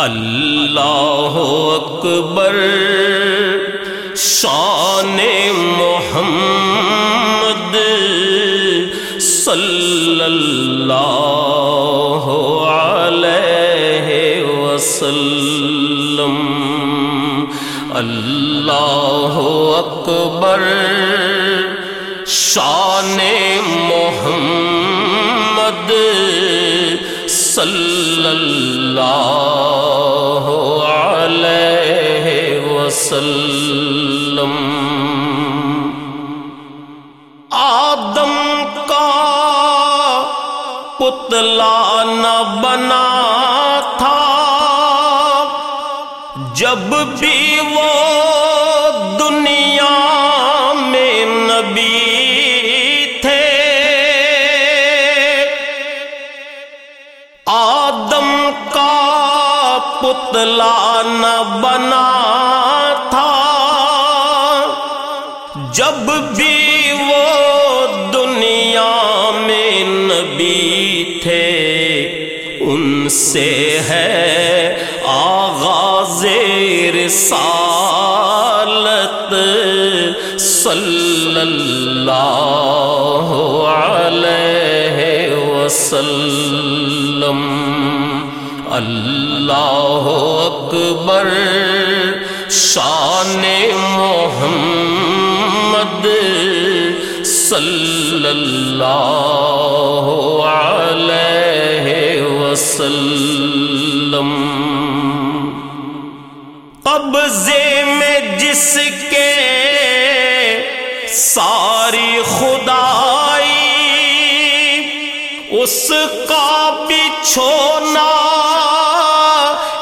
اللہ اکبر شان محمد صلی اللہ علیہ وسلم۔ اللہ اکبر شان محمد صلی اللہ علیہ وسلم آدم کا پتلا نہ بنا تھا جب بھی وہ دنیا پتلا نہ بنا تھا۔ جب بھی وہ دنیا میں نبی تھے، ان سے ہے آغاز رسالت صلی اللہ علیہ وسلم۔ اللہ اکبر شان محمد صلی اللہ علیہ وسلم۔ قبضے میں جس کے اس کا بچھونا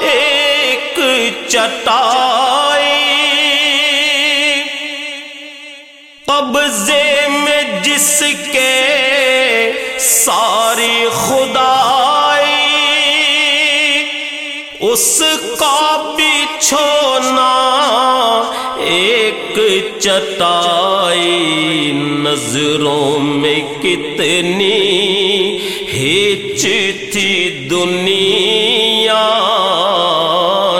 ایک چٹائی۔ قبضے میں جس کے ساری خدائی اس کا بچھونا ایک چٹائی نظروں میں کتنی ہچ تھی دنیا،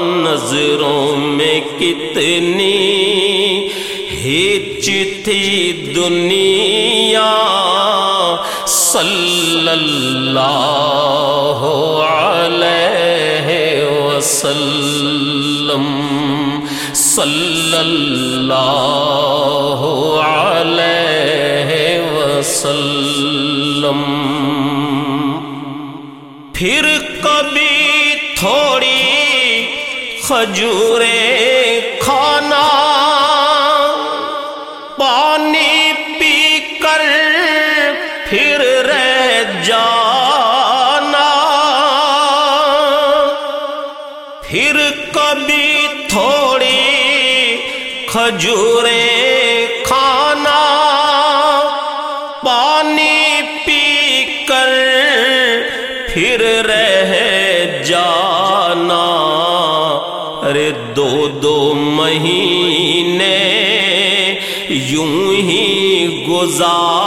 نظروں میں کتنی ہچ تھی دنیا۔ صلی اللہ علیہ وسلم صلی اللہ علیہ وسلم۔ پھر کبھی تھوڑی کھجوریں کھانا، پانی پی کر پھر رہ جانا۔ پھر کبھی تھوڑی کھجوریں کھانا، پانی پی کر پھر رہ جانا۔ ارے دو دو مہینے یوں ہی گزارا۔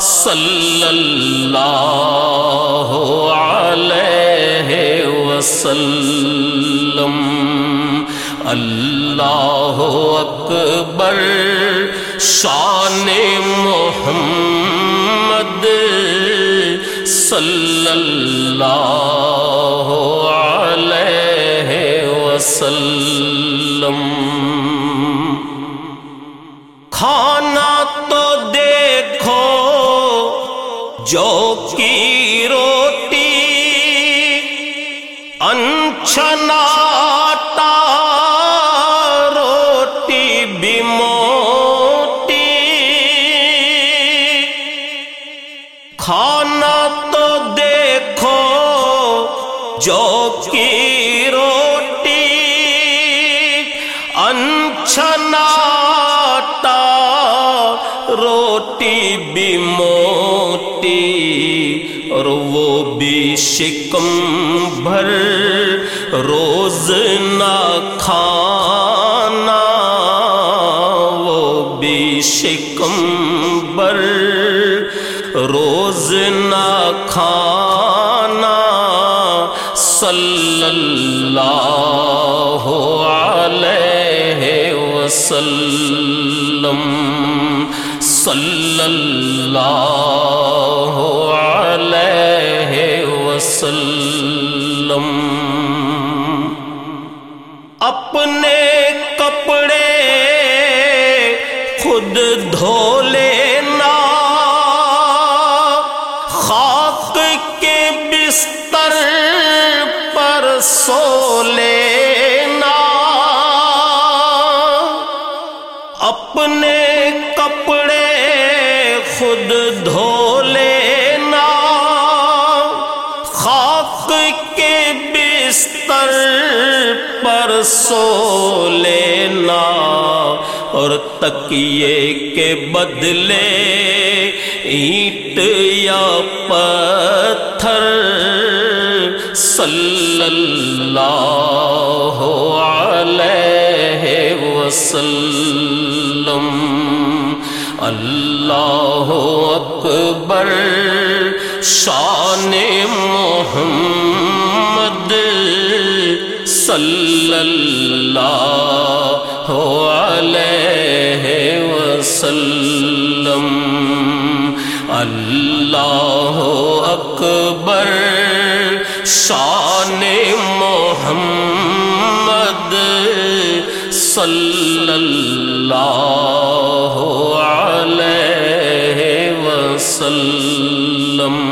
صلی اللہ علیہ وسلم۔ اللہ اکبر شان محمد صلی اللہ علیہ وسلم کھانا تو دیکھو جو کی روٹی انچھناٹا جو کی روٹی انچھناٹا روٹی بھی موٹی، اور وہ بھی شکم بھر۔ روز نہ کھانا، وہ بھی شکم بر روز نہ کھانا صلی اللہ علیہ وسلم صلی اللہ علیہ وسلم اپنے کپڑے خود دھو لینا بستر پر سو لینا اور تکیے کے بدلے اینٹ یا پتھر صلی اللہ علیہ وسلم۔ اللہ اکبر، شان محمد۔ صلی اللہ علیہ وسلم. اللہ اکبر شان محمد صلی اللہ علیہ وسلم.